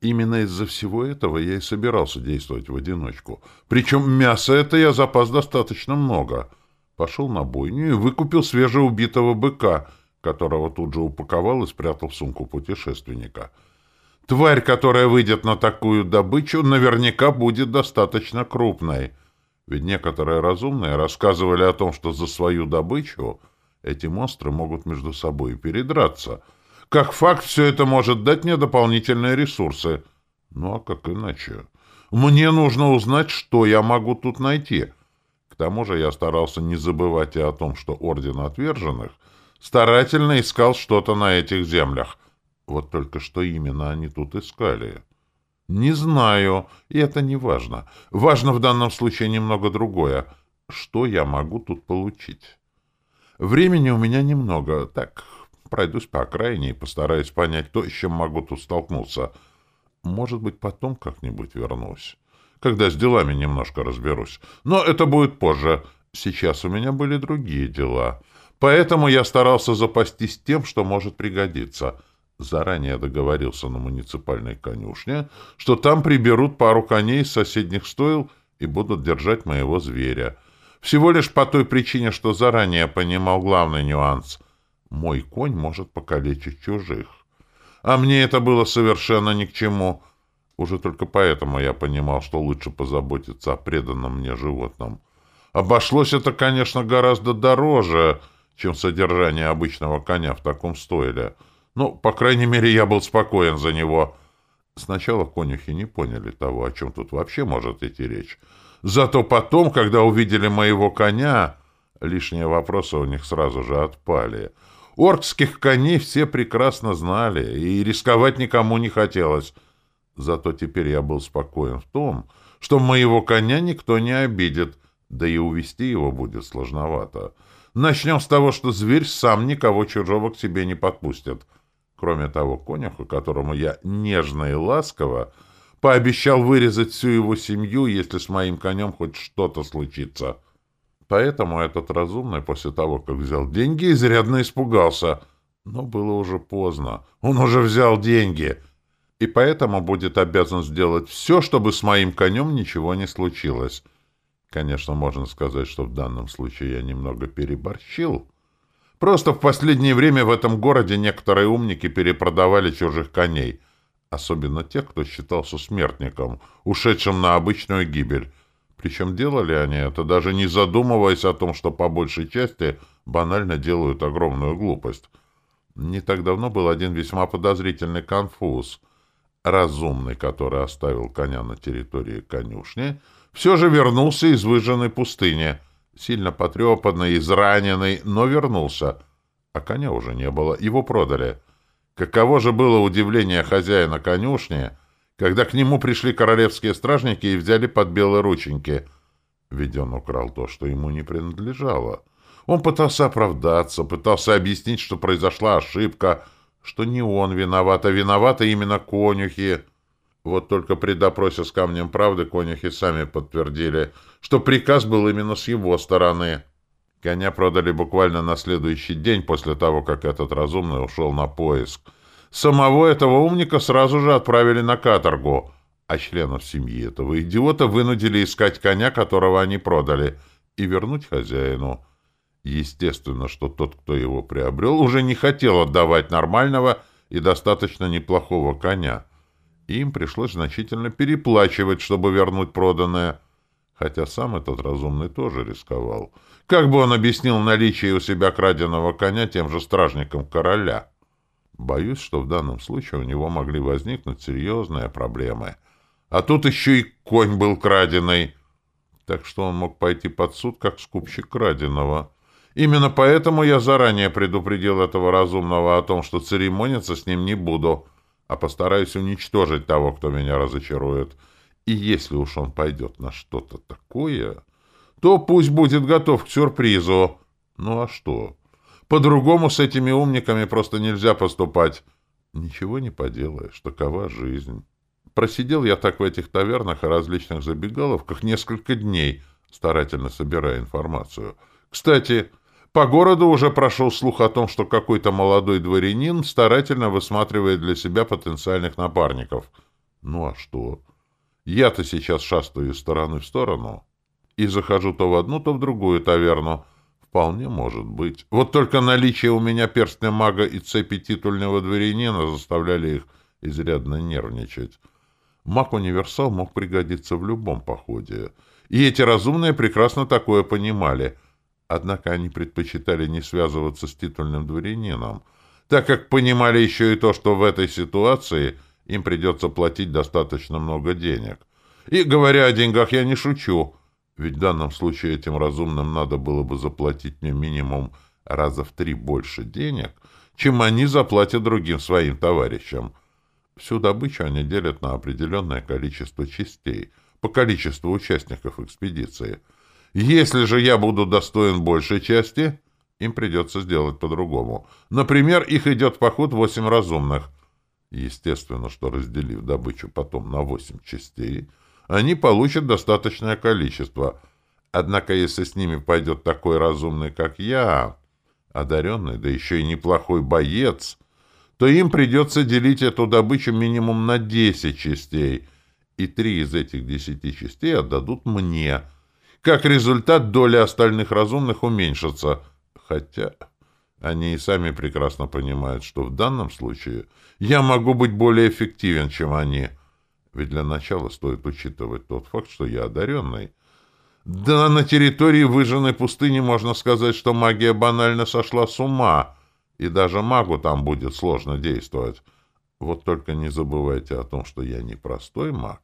Именно из-за всего этого я и собирался действовать в одиночку. Причем мяса это я запас достаточно много. Пошел на бойню и выкупил свежеубитого быка, которого тут же упаковал и спрятал в сумку путешественника. Тварь, которая выйдет на такую добычу, наверняка будет достаточно крупной. Ведь некоторые разумные рассказывали о том, что за свою добычу эти монстры могут между собой передраться — как факт, все это может дать мне дополнительные ресурсы. Ну, а как иначе? Мне нужно узнать, что я могу тут найти. К тому же я старался не забывать и о том, что Орден Отверженных старательно искал что-то на этих землях. Вот только что именно они тут искали. Не знаю, и это не важно. Важно в данном случае немного другое. Что я могу тут получить? Времени у меня немного. Так, Пройдусь по окраине и постараюсь понять то, с чем могу тут столкнуться. Может быть, потом как-нибудь вернусь. Когда с делами немножко разберусь. Но это будет позже. Сейчас у меня были другие дела. Поэтому я старался запастись тем, что может пригодиться. Заранее договорился на муниципальной конюшне, что там приберут пару коней из соседних стоил и будут держать моего зверя. Всего лишь по той причине, что заранее понимал главный нюанс — мой конь может покалечить чужих. А мне это было совершенно ни к чему. Уже только поэтому я понимал, что лучше позаботиться о преданном мне животном. Обошлось это, конечно, гораздо дороже, чем содержание обычного коня в таком стойле. Но, по крайней мере, я был спокоен за него. Сначала конюхи не поняли того, о чем тут вообще может идти речь. Зато потом, когда увидели моего коня, лишние вопросы у них сразу же отпали — Оркских коней все прекрасно знали, и рисковать никому не хотелось. Зато теперь я был спокоен в том, что моего коня никто не обидит, да и увести его будет сложновато. Начнем с того, что зверь сам никого чужого к себе не подпустит. Кроме того, конюху, которому я нежно и ласково пообещал вырезать всю его семью, если с моим конем хоть что-то случится — Поэтому этот разумный после того, как взял деньги, изрядно испугался. Но было уже поздно. Он уже взял деньги. И поэтому будет обязан сделать все, чтобы с моим конем ничего не случилось. Конечно, можно сказать, что в данном случае я немного переборщил. Просто в последнее время в этом городе некоторые умники перепродавали чужих коней. Особенно тех, кто считался смертником, ушедшим на обычную гибель. Причем делали они это, даже не задумываясь о том, что по большей части банально делают огромную глупость. Не так давно был один весьма подозрительный конфуз. Разумный, который оставил коня на территории конюшни, все же вернулся из выжженной пустыни, сильно потрепанный, израненный, но вернулся. А коня уже не было, его продали. Каково же было удивление хозяина конюшни, когда к нему пришли королевские стражники и взяли под белые рученьки. Ведь он украл то, что ему не принадлежало. Он пытался оправдаться, пытался объяснить, что произошла ошибка, что не он виноват, а виноваты именно конюхи. Вот только при допросе с камнем правды конюхи сами подтвердили, что приказ был именно с его стороны. Коня продали буквально на следующий день после того, как этот разумный ушел на поиск — Самого этого умника сразу же отправили на каторгу, а членов семьи этого идиота вынудили искать коня, которого они продали, и вернуть хозяину. Естественно, что тот, кто его приобрел, уже не хотел отдавать нормального и достаточно неплохого коня. Им пришлось значительно переплачивать, чтобы вернуть проданное. Хотя сам этот разумный тоже рисковал. Как бы он объяснил наличие у себя краденого коня тем же стражникам короля? Боюсь, что в данном случае у него могли возникнуть серьезные проблемы. А тут еще и конь был краденый. Так что он мог пойти под суд, как скупщик краденого. Именно поэтому я заранее предупредил этого разумного о том, что церемониться с ним не буду, а постараюсь уничтожить того, кто меня разочарует. И если уж он пойдет на что-то такое, то пусть будет готов к сюрпризу. Ну а что? По-другому с этими умниками просто нельзя поступать. Ничего не поделаешь, такова жизнь. Просидел я так в этих тавернах и различных забегаловках несколько дней, старательно собирая информацию. Кстати, по городу уже прошел слух о том, что какой-то молодой дворянин старательно высматривает для себя потенциальных напарников. Ну а что? Я-то сейчас шастаю из стороны в сторону и захожу то в одну, то в другую таверну. Вполне может быть. Вот только наличие у меня перстня мага и цепи титульного дворянина заставляли их изрядно нервничать. Маг-универсал мог пригодиться в любом походе. И эти разумные прекрасно такое понимали. Однако они предпочитали не связываться с титульным дворянином, так как понимали еще и то, что в этой ситуации им придется платить достаточно много денег. И, говоря о деньгах, я не шучу, ведь в данном случае этим разумным надо было бы заплатить мне минимум раза в три больше денег, чем они заплатят другим своим товарищам. Всю добычу они делят на определенное количество частей, по количеству участников экспедиции. Если же я буду достоин большей части, им придется сделать по-другому. Например, их идет в поход восемь разумных. Естественно, что разделив добычу потом на восемь частей, они получат достаточное количество. Однако, если с ними пойдет такой разумный, как я, одаренный, да еще и неплохой боец, то им придется делить эту добычу минимум на 10 частей, и три из этих десяти частей отдадут мне. Как результат, доля остальных разумных уменьшится, хотя они и сами прекрасно понимают, что в данном случае я могу быть более эффективен, чем они. Ведь для начала стоит учитывать тот факт, что я одаренный. Да на территории выжженной пустыни можно сказать, что магия банально сошла с ума — и даже магу там будет сложно действовать. Вот только не забывайте о том, что я не простой маг.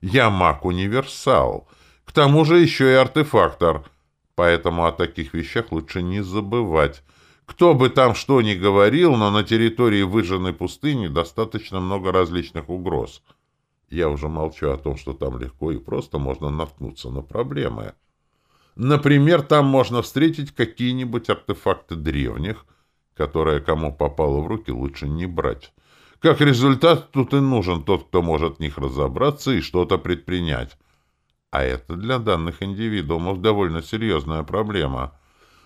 Я маг-универсал. К тому же еще и артефактор. Поэтому о таких вещах лучше не забывать. Кто бы там что ни говорил, но на территории выжженной пустыни достаточно много различных угроз. Я уже молчу о том, что там легко и просто можно наткнуться на проблемы. Например, там можно встретить какие-нибудь артефакты древних, которое кому попало в руки, лучше не брать. Как результат, тут и нужен тот, кто может в них разобраться и что-то предпринять. А это для данных индивидуумов довольно серьезная проблема.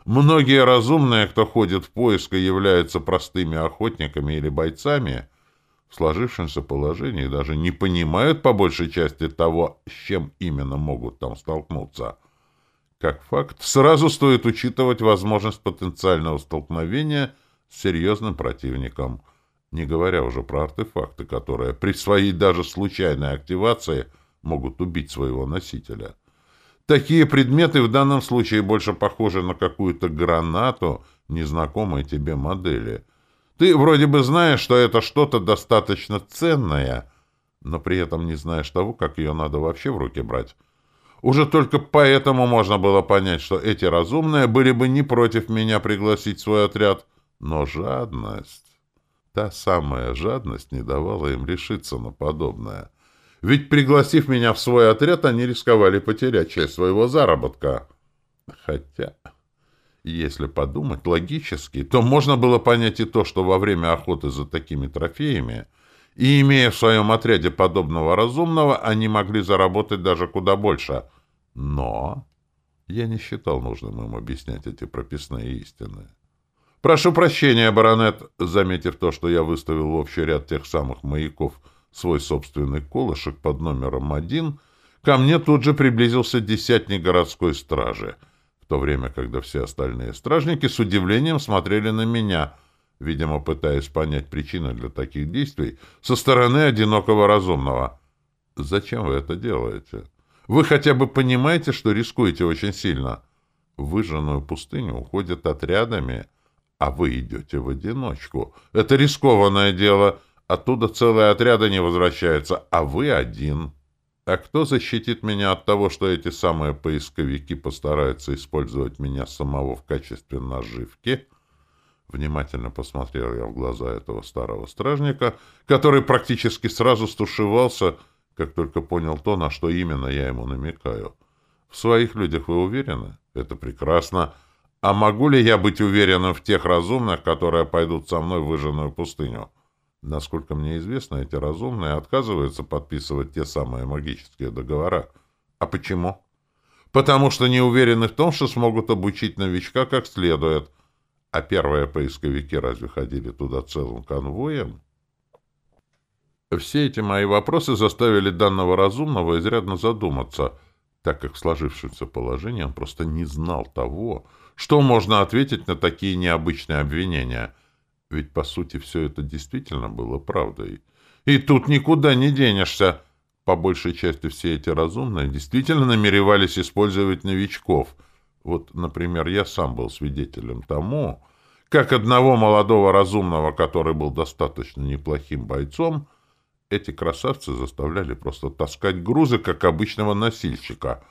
Многие разумные, кто ходит в поиск и являются простыми охотниками или бойцами, в сложившемся положении даже не понимают по большей части того, с чем именно могут там столкнуться – как факт, сразу стоит учитывать возможность потенциального столкновения с серьезным противником, не говоря уже про артефакты, которые при своей даже случайной активации могут убить своего носителя. Такие предметы в данном случае больше похожи на какую-то гранату незнакомой тебе модели. Ты вроде бы знаешь, что это что-то достаточно ценное, но при этом не знаешь того, как ее надо вообще в руки брать. Уже только поэтому можно было понять, что эти разумные были бы не против меня пригласить свой отряд. Но жадность... Та самая жадность не давала им решиться на подобное. Ведь, пригласив меня в свой отряд, они рисковали потерять часть своего заработка. Хотя, если подумать логически, то можно было понять и то, что во время охоты за такими трофеями и, имея в своем отряде подобного разумного, они могли заработать даже куда больше. Но я не считал нужным им объяснять эти прописные истины. «Прошу прощения, баронет», заметив то, что я выставил в общий ряд тех самых маяков свой собственный колышек под номером один, ко мне тут же приблизился десятник городской стражи, то время, когда все остальные стражники с удивлением смотрели на меня — видимо, пытаясь понять причины для таких действий со стороны одинокого разумного. Зачем вы это делаете? Вы хотя бы понимаете, что рискуете очень сильно? Выжженную пустыню уходят отрядами, а вы идете в одиночку. Это рискованное дело. Оттуда целые отряды не возвращаются, а вы один. А кто защитит меня от того, что эти самые поисковики постараются использовать меня самого в качестве наживки?» Внимательно посмотрел я в глаза этого старого стражника, который практически сразу стушевался, как только понял то, на что именно я ему намекаю. В своих людях вы уверены? Это прекрасно. А могу ли я быть уверенным в тех разумных, которые пойдут со мной в выжженную пустыню? Насколько мне известно, эти разумные отказываются подписывать те самые магические договора. А почему? Потому что не уверены в том, что смогут обучить новичка как следует — а первые поисковики разве ходили туда целым конвоем? Все эти мои вопросы заставили данного разумного изрядно задуматься, так как в сложившемся положении он просто не знал того, что можно ответить на такие необычные обвинения. Ведь, по сути, все это действительно было правдой. И тут никуда не денешься. По большей части все эти разумные действительно намеревались использовать новичков. Вот, например, я сам был свидетелем тому, как одного молодого разумного, который был достаточно неплохим бойцом, эти красавцы заставляли просто таскать грузы, как обычного носильщика.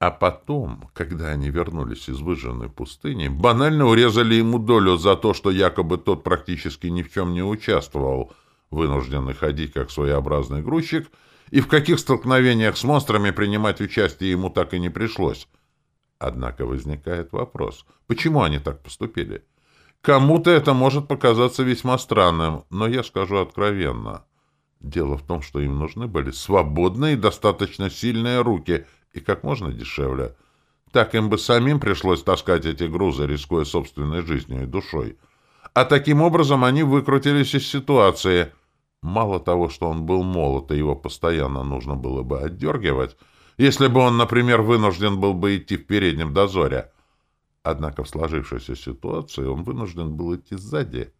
А потом, когда они вернулись из выжженной пустыни, банально урезали ему долю за то, что якобы тот практически ни в чем не участвовал, вынужденный ходить как своеобразный грузчик, и в каких столкновениях с монстрами принимать участие ему так и не пришлось. Однако возникает вопрос, почему они так поступили? Кому-то это может показаться весьма странным, но я скажу откровенно — Дело в том, что им нужны были свободные и достаточно сильные руки, и как можно дешевле. Так им бы самим пришлось таскать эти грузы, рискуя собственной жизнью и душой. А таким образом они выкрутились из ситуации. Мало того, что он был молод, и его постоянно нужно было бы отдергивать, если бы он, например, вынужден был бы идти в переднем дозоре. Однако в сложившейся ситуации он вынужден был идти сзади,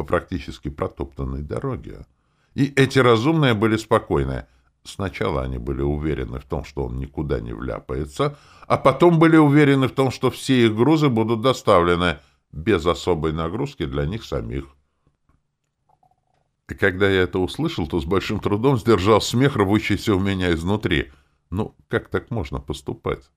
по практически протоптанной дороге. И эти разумные были спокойны. Сначала они были уверены в том, что он никуда не вляпается, а потом были уверены в том, что все их грузы будут доставлены без особой нагрузки для них самих. И когда я это услышал, то с большим трудом сдержал смех, рвущийся у меня изнутри. Ну, как так можно поступать?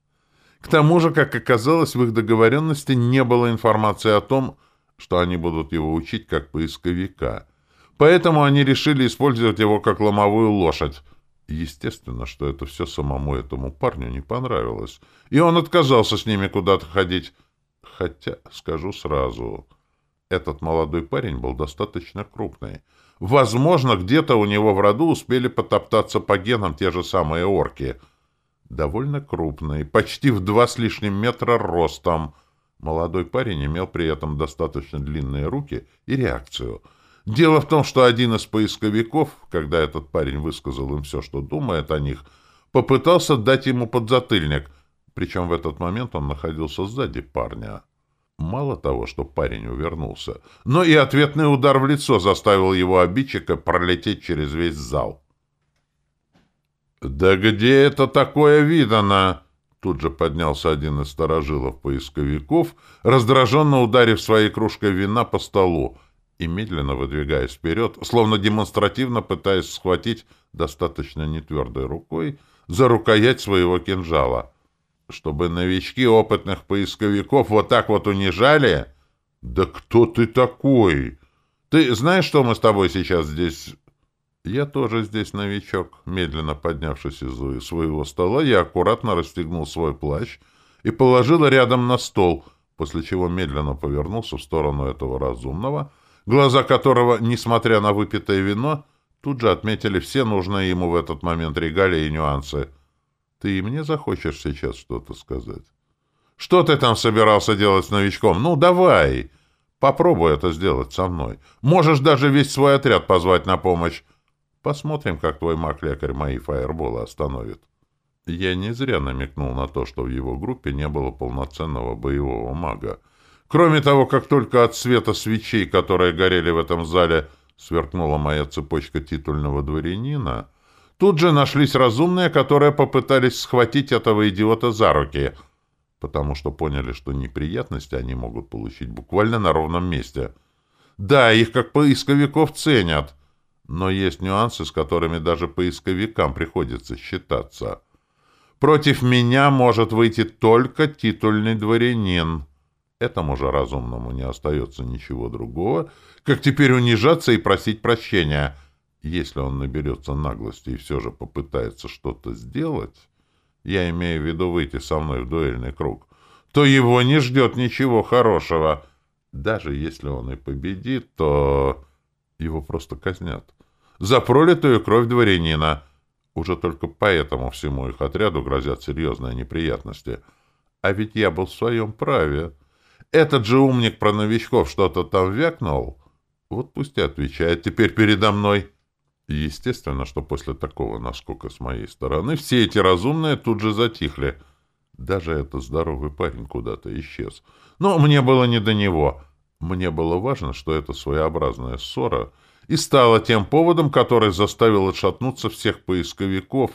К тому же, как оказалось, в их договоренности не было информации о том, что они будут его учить как поисковика — Поэтому они решили использовать его как ломовую лошадь. Естественно, что это все самому этому парню не понравилось. И он отказался с ними куда-то ходить. Хотя, скажу сразу, этот молодой парень был достаточно крупный. Возможно, где-то у него в роду успели потоптаться по генам те же самые орки. Довольно крупный, почти в два с лишним метра ростом. Молодой парень имел при этом достаточно длинные руки и реакцию — Дело в том, что один из поисковиков, когда этот парень высказал им все, что думает о них, попытался дать ему подзатыльник, причем в этот момент он находился сзади парня. Мало того, что парень увернулся, но и ответный удар в лицо заставил его обидчика пролететь через весь зал. «Да где это такое видано?» Тут же поднялся один из сторожилов-поисковиков, раздраженно ударив своей кружкой вина по столу, и, медленно выдвигаясь вперед, словно демонстративно пытаясь схватить достаточно нетвердой рукой за рукоять своего кинжала. Чтобы новички опытных поисковиков вот так вот унижали? Да кто ты такой? Ты знаешь, что мы с тобой сейчас здесь... Я тоже здесь новичок. Медленно поднявшись из своего стола, я аккуратно расстегнул свой плащ и положил рядом на стол, после чего медленно повернулся в сторону этого разумного, глаза которого, несмотря на выпитое вино, тут же отметили все нужные ему в этот момент регалии и нюансы. Ты и мне захочешь сейчас что-то сказать? Что ты там собирался делать с новичком? Ну, давай! Попробуй это сделать со мной. Можешь даже весь свой отряд позвать на помощь. Посмотрим, как твой маг-лекарь мои фаерболы остановит. Я не зря намекнул на то, что в его группе не было полноценного боевого мага. Кроме того, как только от света свечей, которые горели в этом зале, сверкнула моя цепочка титульного дворянина, тут же нашлись разумные, которые попытались схватить этого идиота за руки, потому что поняли, что неприятности они могут получить буквально на ровном месте. Да, их как поисковиков ценят, но есть нюансы, с которыми даже поисковикам приходится считаться. Против меня может выйти только титульный дворянин. Этому же разумному не остается ничего другого, как теперь унижаться и просить прощения. Если он наберется наглости и все же попытается что-то сделать, я имею в виду выйти со мной в дуэльный круг, то его не ждет ничего хорошего. Даже если он и победит, то его просто казнят. За пролитую кровь дворянина. Уже только поэтому всему их отряду грозят серьезные неприятности. А ведь я был в своем праве. Этот же умник про новичков что-то там вякнул. Вот пусть и отвечает теперь передо мной. Естественно, что после такого наскока с моей стороны все эти разумные тут же затихли. Даже этот здоровый парень куда-то исчез. Но мне было не до него. Мне было важно, что эта своеобразная ссора и стала тем поводом, который заставил отшатнуться всех поисковиков,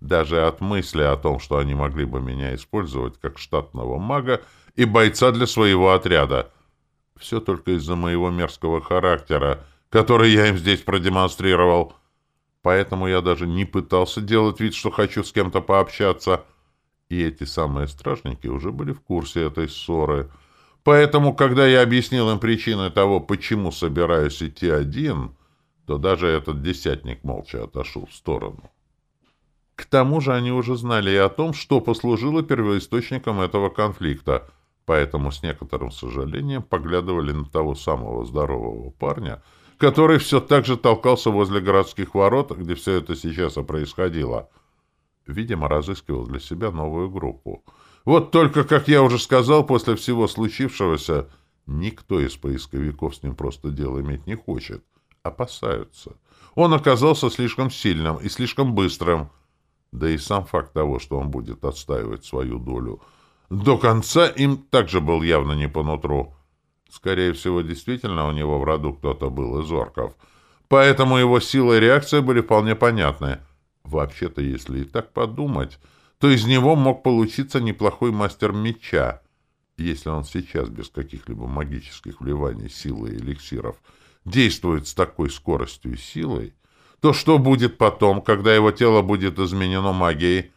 даже от мысли о том, что они могли бы меня использовать как штатного мага и бойца для своего отряда. Все только из-за моего мерзкого характера, который я им здесь продемонстрировал. Поэтому я даже не пытался делать вид, что хочу с кем-то пообщаться. И эти самые стражники уже были в курсе этой ссоры. Поэтому, когда я объяснил им причины того, почему собираюсь идти один, то даже этот десятник молча отошел в сторону. К тому же они уже знали и о том, что послужило первоисточником этого конфликта, поэтому с некоторым сожалением поглядывали на того самого здорового парня, который все так же толкался возле городских ворот, где все это сейчас и происходило. Видимо, разыскивал для себя новую группу. Вот только, как я уже сказал, после всего случившегося, никто из поисковиков с ним просто дело иметь не хочет. Опасаются. Он оказался слишком сильным и слишком быстрым. Да и сам факт того, что он будет отстаивать свою долю до конца, им также был явно не по нутру. Скорее всего, действительно у него в роду кто-то был из орков. Поэтому его сила и реакция были вполне понятны. Вообще-то, если и так подумать, то из него мог получиться неплохой мастер меча, если он сейчас без каких-либо магических вливаний силы и эликсиров действует с такой скоростью и силой, то что будет потом, когда его тело будет изменено магией?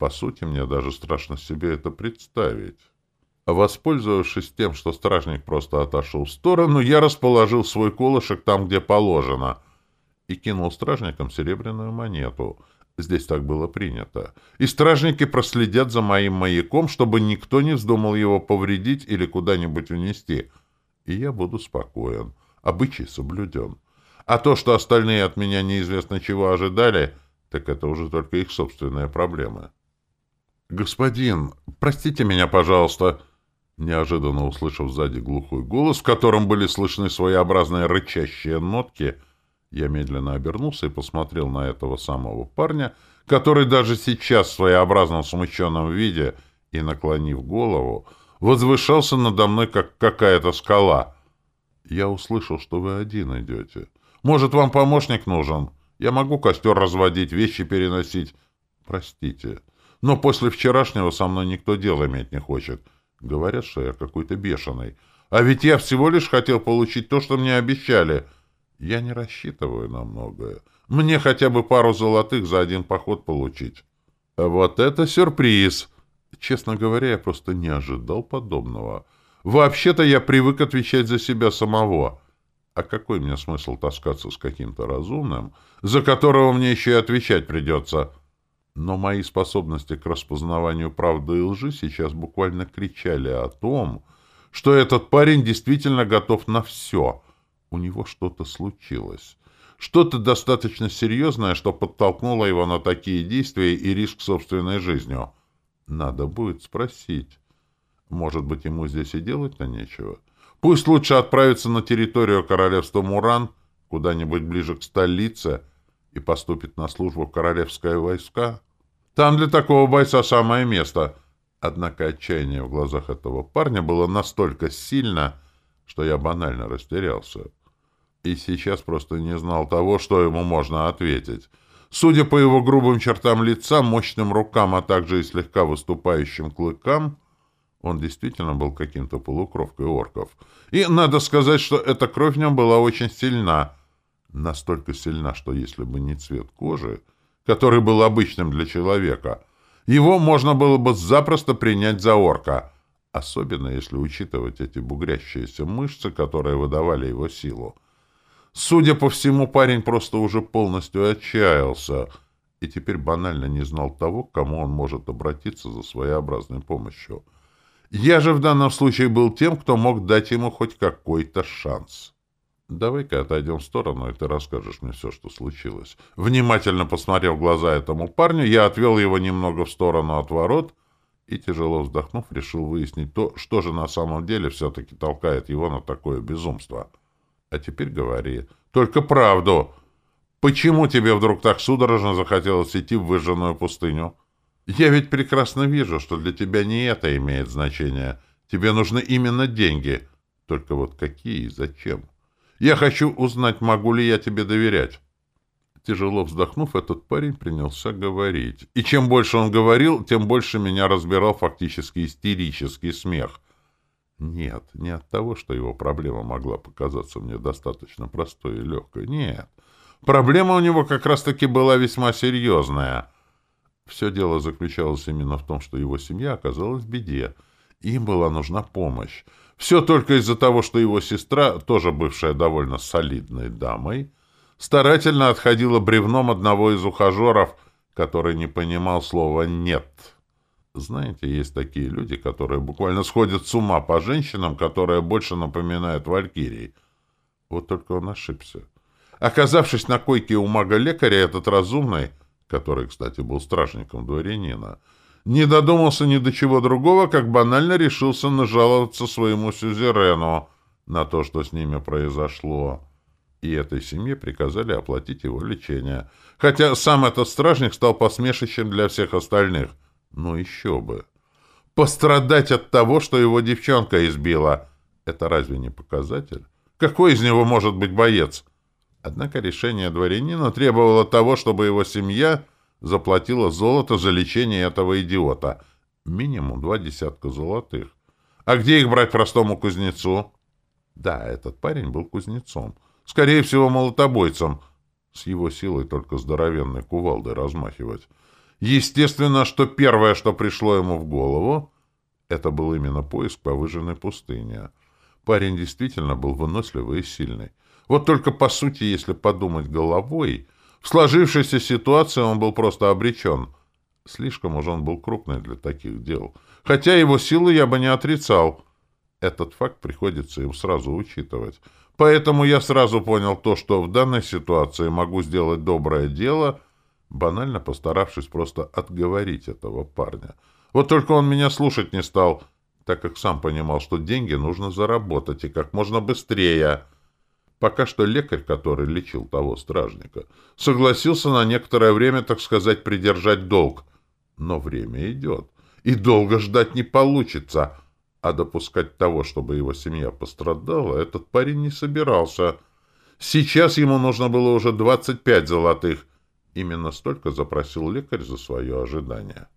По сути, мне даже страшно себе это представить. Воспользовавшись тем, что стражник просто отошел в сторону, я расположил свой колышек там, где положено, и кинул стражникам серебряную монету. Здесь так было принято. И стражники проследят за моим маяком, чтобы никто не вздумал его повредить или куда-нибудь унести. И я буду спокоен. Обычай соблюден. А то, что остальные от меня неизвестно чего ожидали, так это уже только их собственные проблемы. «Господин, простите меня, пожалуйста», Неожиданно услышав сзади глухой голос, в котором были слышны своеобразные рычащие нотки, я медленно обернулся и посмотрел на этого самого парня, который даже сейчас в своеобразном смущенном виде и, наклонив голову, возвышался надо мной, как какая-то скала. Я услышал, что вы один идете. Может, вам помощник нужен? Я могу костер разводить, вещи переносить. Простите, но после вчерашнего со мной никто дел иметь не хочет. — Говорят, что я какой-то бешеный. А ведь я всего лишь хотел получить то, что мне обещали. Я не рассчитываю на многое. Мне хотя бы пару золотых за один поход получить. А вот это сюрприз! Честно говоря, я просто не ожидал подобного. Вообще-то я привык отвечать за себя самого. А какой мне смысл таскаться с каким-то разумным, за которого мне еще и отвечать придется?» Но мои способности к распознаванию правды и лжи сейчас буквально кричали о том, что этот парень действительно готов на все. У него что-то случилось. Что-то достаточно серьезное, что подтолкнуло его на такие действия и риск собственной жизнью. Надо будет спросить. Может быть, ему здесь и делать-то нечего? Пусть лучше отправиться на территорию королевства Муран, куда-нибудь ближе к столице, и поступит на службу в королевское войска. Там для такого бойца самое место. Однако отчаяние в глазах этого парня было настолько сильно, что я банально растерялся. И сейчас просто не знал того, что ему можно ответить. Судя по его грубым чертам лица, мощным рукам, а также и слегка выступающим клыкам, он действительно был каким-то полукровкой орков. И надо сказать, что эта кровь в нем была очень сильна, Настолько сильна, что если бы не цвет кожи, который был обычным для человека, его можно было бы запросто принять за орка, особенно если учитывать эти бугрящиеся мышцы, которые выдавали его силу. Судя по всему, парень просто уже полностью отчаялся и теперь банально не знал того, к кому он может обратиться за своеобразной помощью. Я же в данном случае был тем, кто мог дать ему хоть какой-то шанс. «Давай-ка отойдем в сторону, и ты расскажешь мне все, что случилось». Внимательно посмотрев в глаза этому парню, я отвел его немного в сторону от ворот и, тяжело вздохнув, решил выяснить то, что же на самом деле все-таки толкает его на такое безумство. «А теперь говори. Только правду. Почему тебе вдруг так судорожно захотелось идти в выжженную пустыню? Я ведь прекрасно вижу, что для тебя не это имеет значение. Тебе нужны именно деньги. Только вот какие и зачем? Я хочу узнать, могу ли я тебе доверять. Тяжело вздохнув, этот парень принялся говорить. И чем больше он говорил, тем больше меня разбирал фактически истерический смех. Нет, не от того, что его проблема могла показаться мне достаточно простой и легкой. Нет. Проблема у него как раз-таки была весьма серьезная. Все дело заключалось именно в том, что его семья оказалась в беде. Им была нужна помощь. Все только из-за того, что его сестра, тоже бывшая довольно солидной дамой, старательно отходила бревном одного из ухажеров, который не понимал слова «нет». Знаете, есть такие люди, которые буквально сходят с ума по женщинам, которые больше напоминают валькирий. Вот только он ошибся. Оказавшись на койке у мага-лекаря, этот разумный, который, кстати, был стражником дворянина, не додумался ни до чего другого, как банально решился нажаловаться своему сюзерену на то, что с ними произошло и этой семье приказали оплатить его лечение. Хотя сам этот стражник стал посмешищем для всех остальных. Ну еще бы. Пострадать от того, что его девчонка избила. Это разве не показатель? Какой из него может быть боец? Однако решение дворянина требовало того, чтобы его семья заплатила золото за лечение этого идиота. Минимум два десятка золотых. А где их брать простому кузнецу? Да, этот парень был кузнецом. Скорее всего, молотобойцем. С его силой только здоровенной кувалдой размахивать. Естественно, что первое, что пришло ему в голову, это был именно поиск по выжженной пустыне. Парень действительно был выносливый и сильный. Вот только по сути, если подумать головой, в сложившейся ситуации он был просто обречен. Слишком уж он был крупный для таких дел. Хотя его силы я бы не отрицал. Этот факт приходится им сразу учитывать. Поэтому я сразу понял то, что в данной ситуации могу сделать доброе дело, банально постаравшись просто отговорить этого парня. Вот только он меня слушать не стал, так как сам понимал, что деньги нужно заработать и как можно быстрее. Пока что лекарь, который лечил того стражника, согласился на некоторое время, так сказать, придержать долг. Но время идет, и долго ждать не получится — а допускать того, чтобы его семья пострадала, этот парень не собирался. Сейчас ему нужно было уже 25 золотых. Именно столько запросил лекарь за свое ожидание.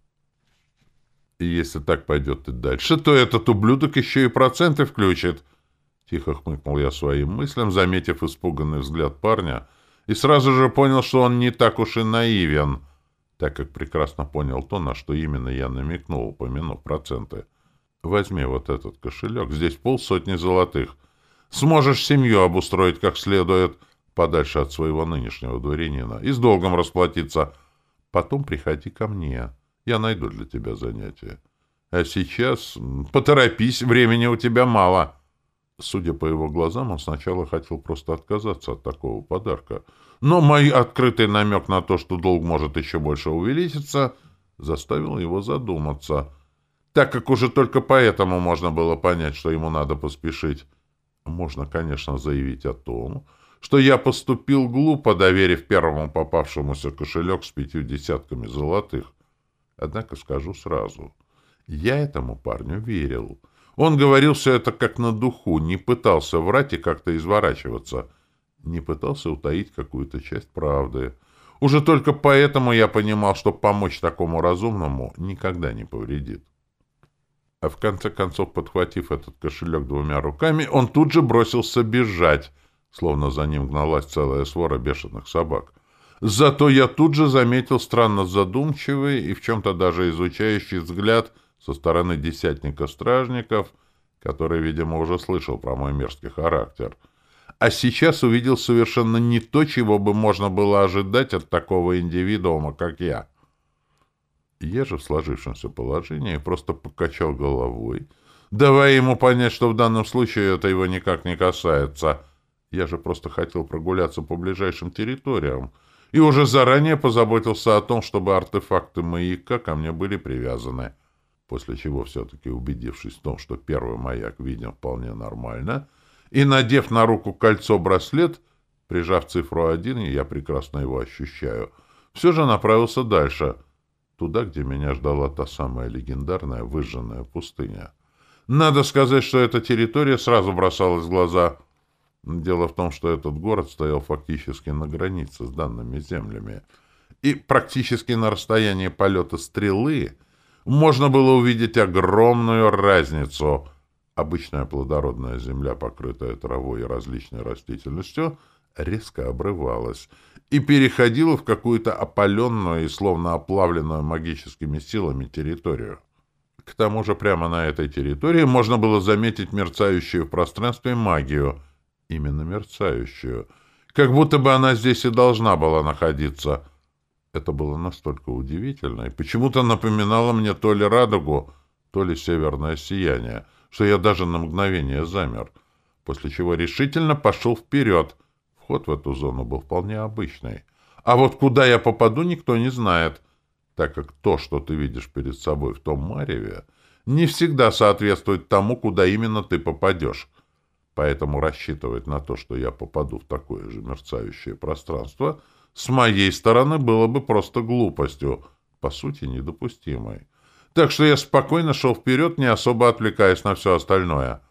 И если так пойдет и дальше, то этот ублюдок еще и проценты включит. Тихо хмыкнул я своим мыслям, заметив испуганный взгляд парня, и сразу же понял, что он не так уж и наивен, так как прекрасно понял то, на что именно я намекнул, упомянув проценты. Возьми вот этот кошелек, здесь полсотни золотых. Сможешь семью обустроить как следует, подальше от своего нынешнего дворянина, и с долгом расплатиться. Потом приходи ко мне, я найду для тебя занятие. А сейчас поторопись, времени у тебя мало. Судя по его глазам, он сначала хотел просто отказаться от такого подарка. Но мой открытый намек на то, что долг может еще больше увеличиться, заставил его задуматься — так как уже только поэтому можно было понять, что ему надо поспешить. Можно, конечно, заявить о том, что я поступил глупо, доверив первому попавшемуся кошелек с пятью десятками золотых. Однако скажу сразу, я этому парню верил. Он говорил все это как на духу, не пытался врать и как-то изворачиваться, не пытался утаить какую-то часть правды. Уже только поэтому я понимал, что помочь такому разумному никогда не повредит. А в конце концов, подхватив этот кошелек двумя руками, он тут же бросился бежать, словно за ним гналась целая свора бешеных собак. Зато я тут же заметил странно задумчивый и в чем-то даже изучающий взгляд со стороны десятника стражников, который, видимо, уже слышал про мой мерзкий характер. А сейчас увидел совершенно не то, чего бы можно было ожидать от такого индивидуума, как я. Я же в сложившемся положении просто покачал головой, давая ему понять, что в данном случае это его никак не касается. Я же просто хотел прогуляться по ближайшим территориям и уже заранее позаботился о том, чтобы артефакты маяка ко мне были привязаны. После чего, все-таки убедившись в том, что первый маяк виден вполне нормально, и, надев на руку кольцо-браслет, Прижав цифру один, я прекрасно его ощущаю. Все же направился дальше, туда, где меня ждала та самая легендарная выжженная пустыня. Надо сказать, что эта территория сразу бросалась в глаза. Дело в том, что этот город стоял фактически на границе с данными землями. И практически на расстоянии полета стрелы можно было увидеть огромную разницу. Обычная плодородная земля, покрытая травой и различной растительностью, резко обрывалась и переходила в какую-то опаленную и словно оплавленную магическими силами территорию. К тому же прямо на этой территории можно было заметить мерцающую в пространстве магию. Именно мерцающую. Как будто бы она здесь и должна была находиться. Это было настолько удивительно и почему-то напоминало мне то ли радугу, то ли северное сияние, что я даже на мгновение замер, после чего решительно пошел вперед. Вход в эту зону был вполне обычный. А вот куда я попаду, никто не знает — так как то, что ты видишь перед собой в том мареве, не всегда соответствует тому, куда именно ты попадешь. Поэтому рассчитывать на то, что я попаду в такое же мерцающее пространство, с моей стороны было бы просто глупостью, по сути, недопустимой. Так что я спокойно шел вперед, не особо отвлекаясь на все остальное,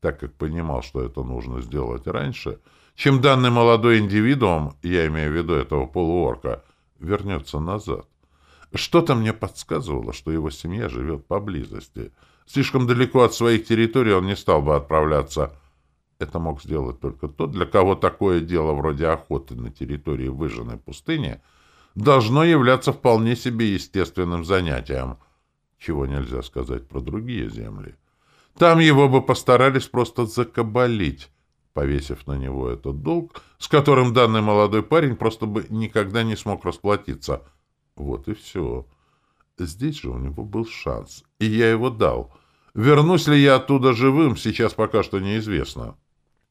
так как понимал, что это нужно сделать раньше, чем данный молодой индивидуум, я имею в виду этого полуорка, вернется назад. Что-то мне подсказывало, что его семья живет поблизости. Слишком далеко от своих территорий он не стал бы отправляться. Это мог сделать только тот, для кого такое дело вроде охоты на территории выжженной пустыни должно являться вполне себе естественным занятием, чего нельзя сказать про другие земли. Там его бы постарались просто закабалить, повесив на него этот долг, с которым данный молодой парень просто бы никогда не смог расплатиться — вот и все. Здесь же у него был шанс, и я его дал. Вернусь ли я оттуда живым, сейчас пока что неизвестно.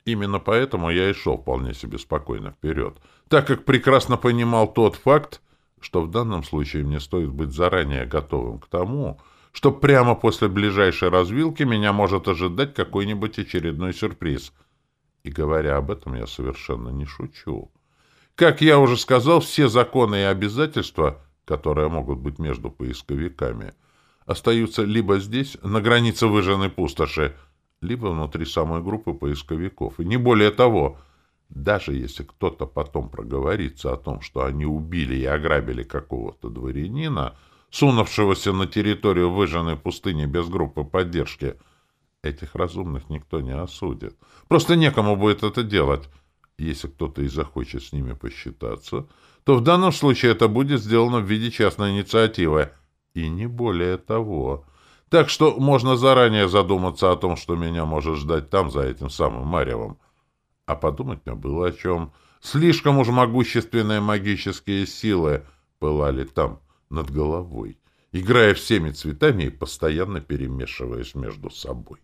Именно поэтому я и шел вполне себе спокойно вперед, так как прекрасно понимал тот факт, что в данном случае мне стоит быть заранее готовым к тому, что прямо после ближайшей развилки меня может ожидать какой-нибудь очередной сюрприз. И говоря об этом, я совершенно не шучу. Как я уже сказал, все законы и обязательства которые могут быть между поисковиками, остаются либо здесь, на границе выжженной пустоши, либо внутри самой группы поисковиков. И не более того, даже если кто-то потом проговорится о том, что они убили и ограбили какого-то дворянина, сунувшегося на территорию выжженной пустыни без группы поддержки, этих разумных никто не осудит. Просто некому будет это делать. Если кто-то и захочет с ними посчитаться, то в данном случае это будет сделано в виде частной инициативы. И не более того. Так что можно заранее задуматься о том, что меня может ждать там, за этим самым Маревом. А подумать мне было о чем. Слишком уж могущественные магические силы пылали там, над головой, играя всеми цветами и постоянно перемешиваясь между собой.